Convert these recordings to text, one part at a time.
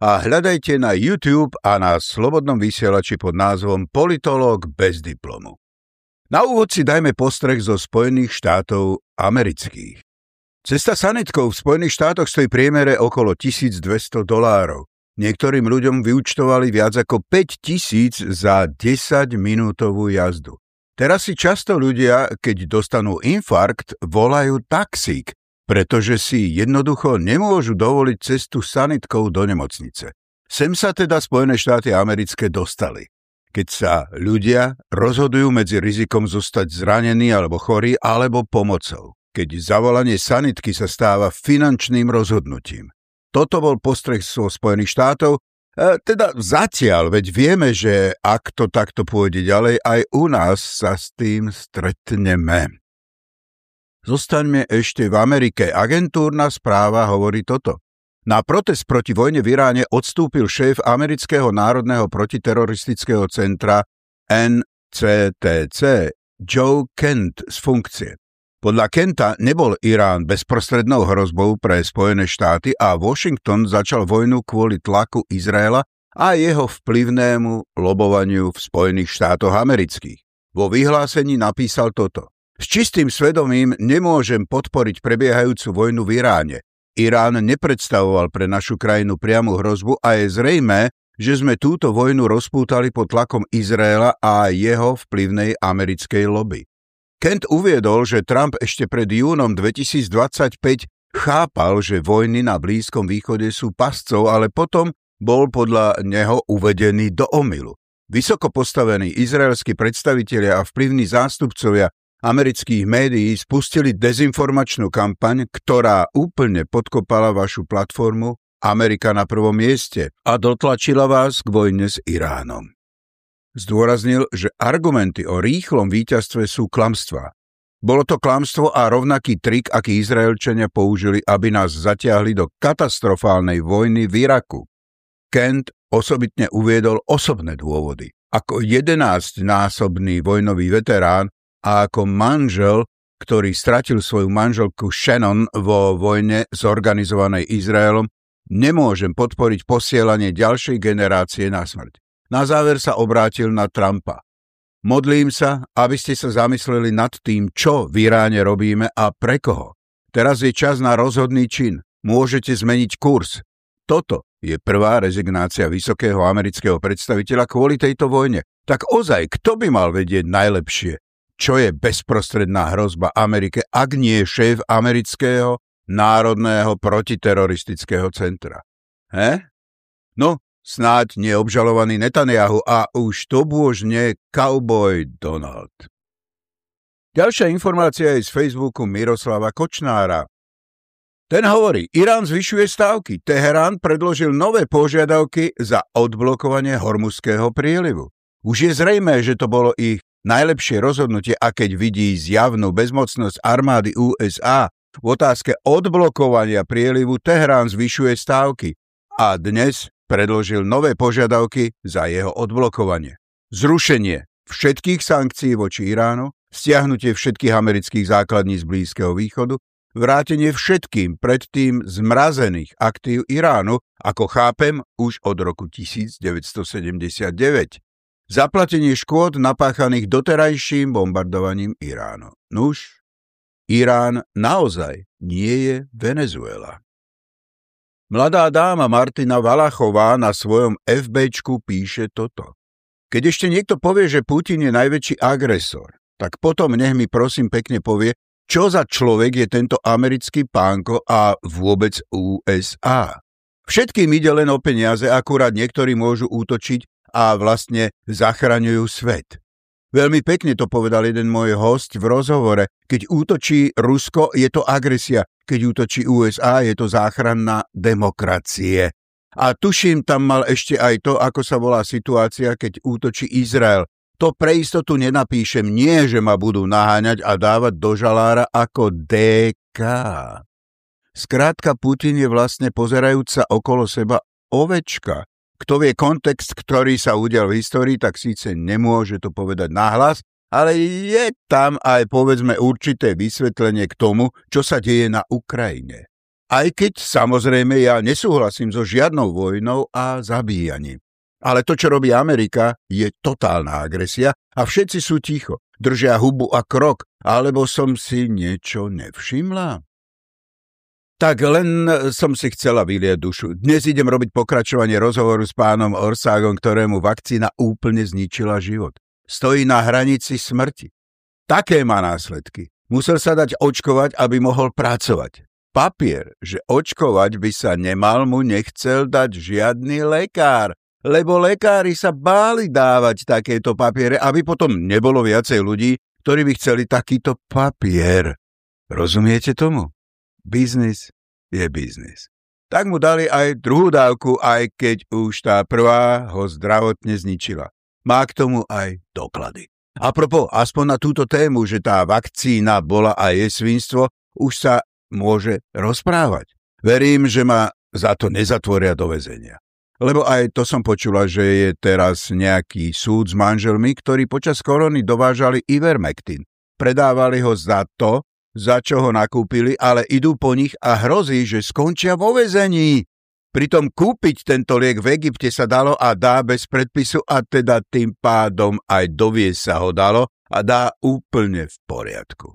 a hľadajte na YouTube a na slobodnom vysielači pod názvom Politológ bez diplomu. Na úvod si dajme postreh zo Spojených štátov amerických. Cesta sanitkou v Spojených štátoch stojí priemere okolo 1200 dolárov. Niektorým ľuďom vyučtovali viac ako 5000 za 10-minútovú jazdu. Teraz si často ľudia, keď dostanú infarkt, volajú taxík, pretože si jednoducho nemôžu dovoliť cestu sanitkou do nemocnice. Sem sa teda Spojené štáty americké dostali. Keď sa ľudia rozhodujú medzi rizikom zostať zranený alebo chorý alebo pomocou. Keď zavolanie sanitky sa stáva finančným rozhodnutím. Toto bol postreh zo Spojených štátov, e, teda zatiaľ, veď vieme, že ak to takto pôjde ďalej, aj u nás sa s tým stretneme. Zostaňme ešte v Amerike. Agentúrna správa hovorí toto. Na protest proti vojne v Iráne odstúpil šéf Amerického národného protiteroristického centra NCTC Joe Kent z funkcie. Podľa Kenta nebol Irán bezprostrednou hrozbou pre Spojené štáty a Washington začal vojnu kvôli tlaku Izraela a jeho vplyvnému lobovaniu v Spojených štátoch amerických. Vo vyhlásení napísal toto. S čistým svedomím nemôžem podporiť prebiehajúcu vojnu v Iráne. Irán nepredstavoval pre našu krajinu priamu hrozbu a je zrejmé, že sme túto vojnu rozpútali pod tlakom Izraela a jeho vplyvnej americkej lobby. Kent uviedol, že Trump ešte pred júnom 2025 chápal, že vojny na Blízkom východe sú pascov, ale potom bol podľa neho uvedený do omylu. Vysoko postavení izraelskí predstavitelia a vplyvní zástupcovia amerických médií spustili dezinformačnú kampaň, ktorá úplne podkopala vašu platformu Amerika na prvom mieste a dotlačila vás k vojne s Iránom. Zdôraznil, že argumenty o rýchlom víťazstve sú klamstvá. Bolo to klamstvo a rovnaký trik, aký Izraelčania použili, aby nás zatiahli do katastrofálnej vojny v Iraku. Kent osobitne uviedol osobné dôvody. Ako 11-násobný vojnový veterán a ako manžel, ktorý stratil svoju manželku Shannon vo vojne zorganizovanej Izraelom, nemôžem podporiť posielanie ďalšej generácie na smrť. Na záver sa obrátil na Trumpa. Modlím sa, aby ste sa zamysleli nad tým, čo v Iráne robíme a pre koho. Teraz je čas na rozhodný čin. Môžete zmeniť kurz. Toto je prvá rezignácia vysokého amerického predstaviteľa kvôli tejto vojne. Tak ozaj, kto by mal vedieť najlepšie, čo je bezprostredná hrozba Amerike, ak nie šéf amerického národného protiteroristického centra. He? No, snáď neobžalovaný Netanyahu a už to bôžne cowboy Donald. Ďalšia informácia je z Facebooku Miroslava Kočnára. Ten hovorí, Irán zvyšuje stávky. Teherán predložil nové požiadavky za odblokovanie hormuzského prílivu. Už je zrejmé, že to bolo ich Najlepšie rozhodnutie, a keď vidí zjavnú bezmocnosť armády USA v otázke odblokovania prielivu, Tehrán zvyšuje stávky a dnes predložil nové požiadavky za jeho odblokovanie. Zrušenie všetkých sankcií voči Iránu, stiahnutie všetkých amerických základní z Blízkeho východu, vrátenie všetkým predtým zmrazených aktív Iránu, ako chápem, už od roku 1979 zaplatenie škôd napáchaných doterajším bombardovaním Iránu. Nuž, Irán naozaj nie je Venezuela. Mladá dáma Martina Valachová na svojom FBčku píše toto. Keď ešte niekto povie, že Putin je najväčší agresor, tak potom nech mi prosím pekne povie, čo za človek je tento americký pánko a vôbec USA. Všetkým ide len o peniaze, akurát niektorí môžu útočiť a vlastne zachraňujú svet. Veľmi pekne to povedal jeden môj host v rozhovore. Keď útočí Rusko, je to agresia. Keď útočí USA, je to záchranná demokracie. A tuším, tam mal ešte aj to, ako sa volá situácia, keď útočí Izrael. To pre istotu nenapíšem, nie, že ma budú naháňať a dávať do žalára ako DK. Skrátka, Putin je vlastne pozerajúca okolo seba ovečka. Kto vie kontext, ktorý sa udial v histórii, tak síce nemôže to povedať nahlas, ale je tam aj povedzme určité vysvetlenie k tomu, čo sa deje na Ukrajine. Aj keď samozrejme ja nesúhlasím so žiadnou vojnou a zabíjaním. Ale to, čo robí Amerika, je totálna agresia a všetci sú ticho. Držia hubu a krok, alebo som si niečo nevšimla? Tak len som si chcela vylieť dušu. Dnes idem robiť pokračovanie rozhovoru s pánom Orságom, ktorému vakcína úplne zničila život. Stojí na hranici smrti. Také má následky. Musel sa dať očkovať, aby mohol pracovať. Papier, že očkovať by sa nemal, mu nechcel dať žiadny lekár lebo lekári sa báli dávať takéto papiere, aby potom nebolo viacej ľudí, ktorí by chceli takýto papier. Rozumiete tomu? Biznis je biznis. Tak mu dali aj druhú dávku, aj keď už tá prvá ho zdravotne zničila. Má k tomu aj doklady. A propo, aspoň na túto tému, že tá vakcína bola aj je svinstvo, už sa môže rozprávať. Verím, že ma za to nezatvoria do väzenia. Lebo aj to som počula, že je teraz nejaký súd s manželmi, ktorí počas korony dovážali Ivermectin. Predávali ho za to, za čo ho nakúpili, ale idú po nich a hrozí, že skončia vo vezení. Pritom kúpiť tento liek v Egypte sa dalo a dá bez predpisu a teda tým pádom aj doviesť sa ho dalo a dá úplne v poriadku.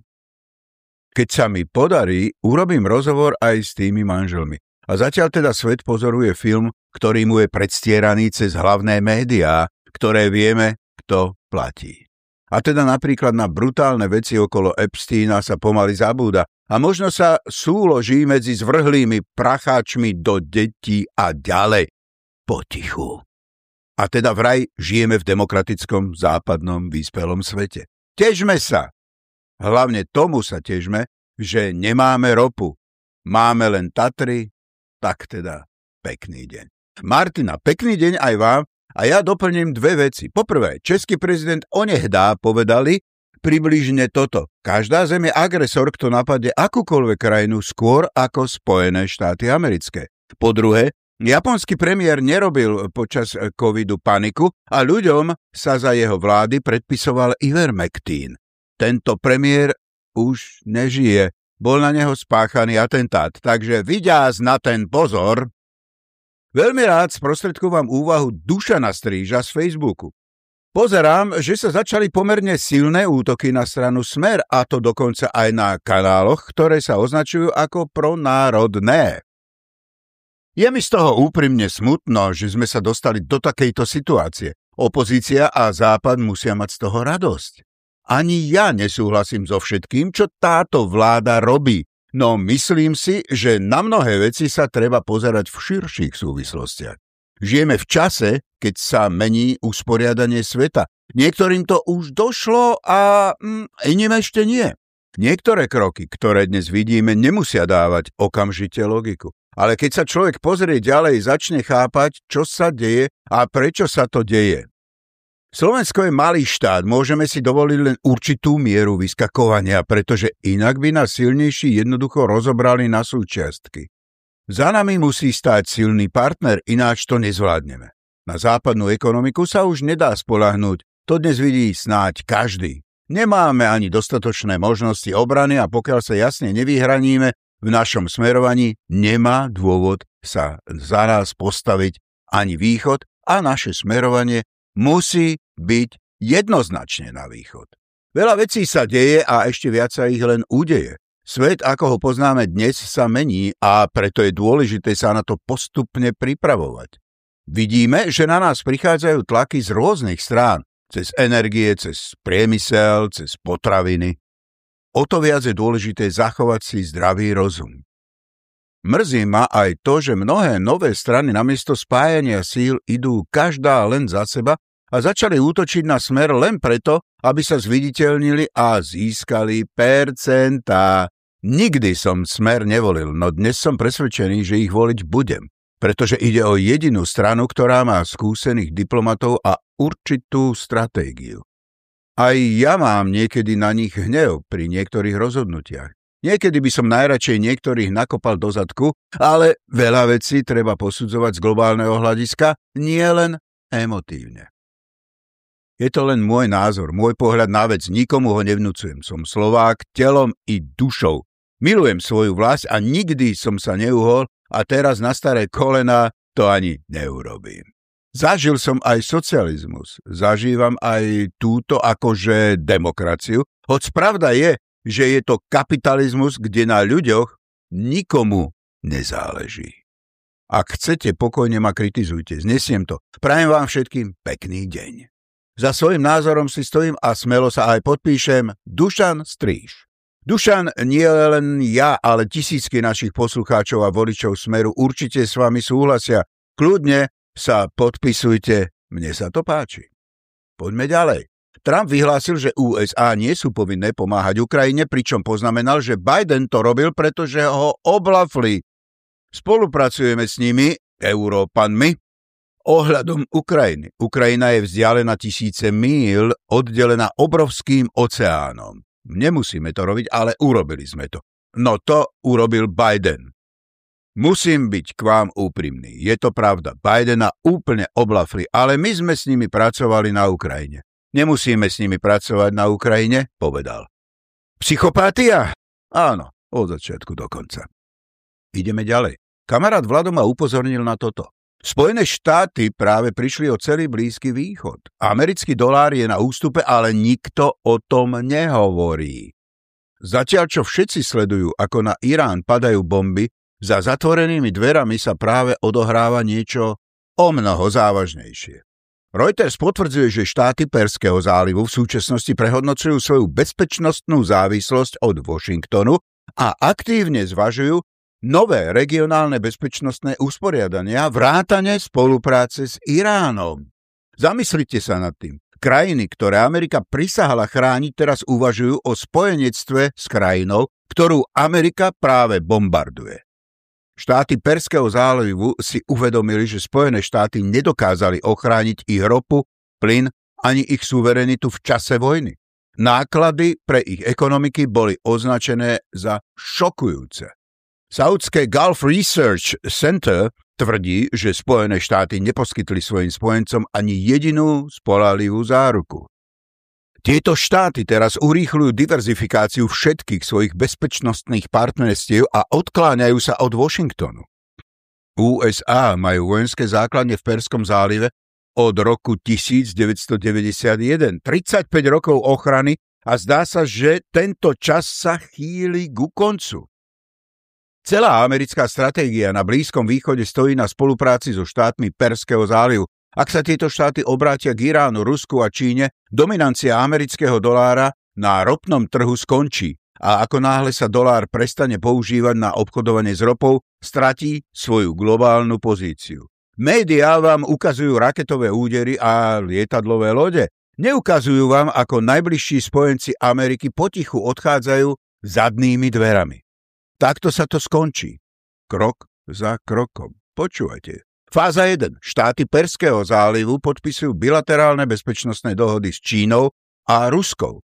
Keď sa mi podarí, urobím rozhovor aj s tými manželmi. A zatiaľ teda svet pozoruje film, ktorý mu je predstieraný cez hlavné médiá, ktoré vieme, kto platí. A teda napríklad na brutálne veci okolo Epsteina sa pomaly zabúda a možno sa súloží medzi zvrhlými pracháčmi do detí a ďalej. Potichu. A teda vraj žijeme v demokratickom západnom vyspelom svete. Težme sa. Hlavne tomu sa težme, že nemáme ropu. Máme len Tatry, tak teda pekný deň. Martina, pekný deň aj vám a ja doplním dve veci. Poprvé, český prezident onehdá povedali približne toto. Každá zem je agresor, kto napadne akúkoľvek krajinu skôr ako Spojené štáty americké. Po druhé, japonský premiér nerobil počas covidu paniku a ľuďom sa za jeho vlády predpisoval Ivermectin. Tento premiér už nežije bol na neho spáchaný atentát, takže vyďaz na ten pozor. Veľmi rád sprostredkovám úvahu Dušana Stríža z Facebooku. Pozerám, že sa začali pomerne silné útoky na stranu Smer, a to dokonca aj na kanáloch, ktoré sa označujú ako pronárodné. Je mi z toho úprimne smutno, že sme sa dostali do takejto situácie. Opozícia a Západ musia mať z toho radosť. Ani ja nesúhlasím so všetkým, čo táto vláda robí, no myslím si, že na mnohé veci sa treba pozerať v širších súvislostiach. Žijeme v čase, keď sa mení usporiadanie sveta. Niektorým to už došlo a mm, iným ešte nie. Niektoré kroky, ktoré dnes vidíme, nemusia dávať okamžite logiku. Ale keď sa človek pozrie ďalej, začne chápať, čo sa deje a prečo sa to deje. Slovensko je malý štát, môžeme si dovoliť len určitú mieru vyskakovania, pretože inak by nás silnejší jednoducho rozobrali na súčiastky. Za nami musí stáť silný partner, ináč to nezvládneme. Na západnú ekonomiku sa už nedá spolahnúť, to dnes vidí snáď každý. Nemáme ani dostatočné možnosti obrany a pokiaľ sa jasne nevyhraníme v našom smerovaní, nemá dôvod sa za nás postaviť ani východ a naše smerovanie musí byť jednoznačne na východ. Veľa vecí sa deje a ešte viac sa ich len udeje. Svet, ako ho poznáme dnes, sa mení a preto je dôležité sa na to postupne pripravovať. Vidíme, že na nás prichádzajú tlaky z rôznych strán, cez energie, cez priemysel, cez potraviny. O to viac je dôležité zachovať si zdravý rozum. Mrzí ma aj to, že mnohé nové strany namiesto spájania síl idú každá len za seba a začali útočiť na smer len preto, aby sa zviditeľnili a získali percentá. Nikdy som smer nevolil, no dnes som presvedčený, že ich voliť budem, pretože ide o jedinú stranu, ktorá má skúsených diplomatov a určitú stratégiu. Aj ja mám niekedy na nich hnev pri niektorých rozhodnutiach. Niekedy by som najradšej niektorých nakopal do zadku, ale veľa vecí treba posudzovať z globálneho hľadiska, nie len emotívne. Je to len môj názor, môj pohľad na vec, nikomu ho nevnúcujem. Som Slovák telom i dušou. Milujem svoju vlast a nikdy som sa neuhol a teraz na staré kolena to ani neurobím. Zažil som aj socializmus, zažívam aj túto akože demokraciu, hoď pravda je, že je to kapitalizmus, kde na ľuďoch nikomu nezáleží. Ak chcete, pokojne ma kritizujte, znesiem to. Prajem vám všetkým pekný deň. Za svojim názorom si stojím a smelo sa aj podpíšem Dušan Stríž. Dušan, nie len ja, ale tisícky našich poslucháčov a voličov Smeru určite s vami súhlasia. Kľudne sa podpisujte, mne sa to páči. Poďme ďalej. Trump vyhlásil, že USA nie sú povinné pomáhať Ukrajine, pričom poznamenal, že Biden to robil, pretože ho oblafli. Spolupracujeme s nimi, Európanmi, ohľadom Ukrajiny. Ukrajina je vzdialená tisíce míl, oddelená obrovským oceánom. Nemusíme to robiť, ale urobili sme to. No to urobil Biden. Musím byť k vám úprimný. Je to pravda. Bidena úplne oblafli, ale my sme s nimi pracovali na Ukrajine. Nemusíme s nimi pracovať na Ukrajine, povedal. Psychopatia? Áno, od začiatku do konca. Ideme ďalej. Kamarát Vlado ma upozornil na toto. Spojené štáty práve prišli o celý Blízky východ. Americký dolár je na ústupe, ale nikto o tom nehovorí. Zatiaľ, čo všetci sledujú, ako na Irán padajú bomby, za zatvorenými dverami sa práve odohráva niečo o mnoho závažnejšie. Reuters potvrdzuje, že štáty Perského zálivu v súčasnosti prehodnocujú svoju bezpečnostnú závislosť od Washingtonu a aktívne zvažujú nové regionálne bezpečnostné usporiadania vrátane spolupráce s Iránom. Zamyslite sa nad tým. Krajiny, ktoré Amerika prisahala chrániť, teraz uvažujú o spojenectve s krajinou, ktorú Amerika práve bombarduje. Štáty Perského zálivu si uvedomili, že Spojené štáty nedokázali ochrániť ich ropu, plyn ani ich suverenitu v čase vojny. Náklady pre ich ekonomiky boli označené za šokujúce. Saudské Gulf Research Center tvrdí, že Spojené štáty neposkytli svojim spojencom ani jedinú spolalivú záruku. Tieto štáty teraz urýchľujú diverzifikáciu všetkých svojich bezpečnostných partnerstiev a odkláňajú sa od Washingtonu. USA majú vojenské základne v Perskom zálive od roku 1991, 35 rokov ochrany a zdá sa, že tento čas sa chýli ku koncu. Celá americká stratégia na Blízkom východe stojí na spolupráci so štátmi Perského zálivu, ak sa tieto štáty obrátia k Iránu, Rusku a Číne, dominancia amerického dolára na ropnom trhu skončí a ako náhle sa dolár prestane používať na obchodovanie s ropou, stratí svoju globálnu pozíciu. Médiá vám ukazujú raketové údery a lietadlové lode. Neukazujú vám, ako najbližší spojenci Ameriky potichu odchádzajú zadnými dverami. Takto sa to skončí. Krok za krokom. Počúvajte. Fáza 1. Štáty Perského zálivu podpisujú bilaterálne bezpečnostné dohody s Čínou a Ruskou.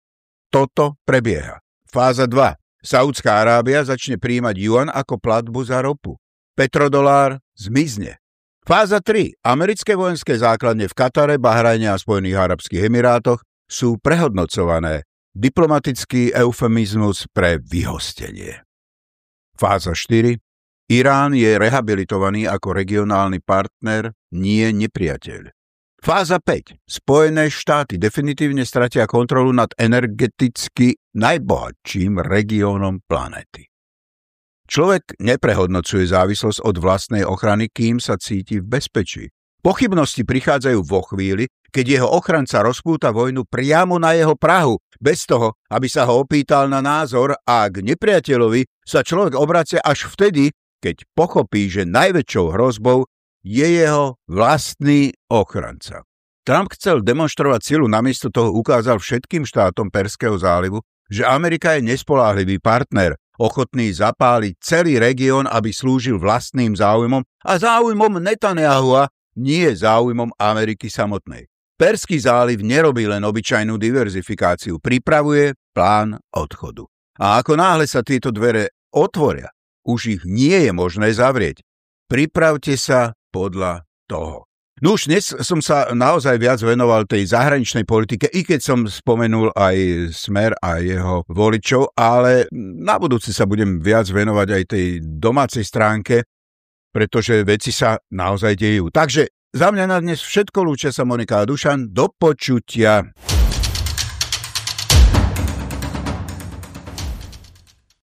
Toto prebieha. Fáza 2. Saudská Arábia začne príjmať juan ako platbu za ropu. Petrodolár zmizne. Fáza 3. Americké vojenské základne v Katare, Bahrajne a Spojených Arabských Emirátoch sú prehodnocované. Diplomatický eufemizmus pre vyhostenie. Fáza 4. Irán je rehabilitovaný ako regionálny partner, nie nepriateľ. Fáza 5. Spojené štáty definitívne stratia kontrolu nad energeticky najbohatším regiónom planety. Človek neprehodnocuje závislosť od vlastnej ochrany, kým sa cíti v bezpečí. Pochybnosti prichádzajú vo chvíli, keď jeho ochranca rozpúta vojnu priamo na jeho prahu, bez toho, aby sa ho opýtal na názor a k nepriateľovi sa človek obracia až vtedy, keď pochopí, že najväčšou hrozbou je jeho vlastný ochranca. Trump chcel demonstrovať silu, namiesto toho ukázal všetkým štátom Perského zálivu, že Amerika je nespoláhlivý partner, ochotný zapáliť celý región, aby slúžil vlastným záujmom a záujmom Netanyahua, nie záujmom Ameriky samotnej. Perský záliv nerobí len obyčajnú diverzifikáciu, pripravuje plán odchodu. A ako náhle sa tieto dvere otvoria, už ich nie je možné zavrieť. Pripravte sa podľa toho. No už dnes som sa naozaj viac venoval tej zahraničnej politike, i keď som spomenul aj Smer a jeho voličov, ale na budúci sa budem viac venovať aj tej domácej stránke, pretože veci sa naozaj dejú. Takže za mňa na dnes všetko, lúčia sa Monika a Dušan, do počutia.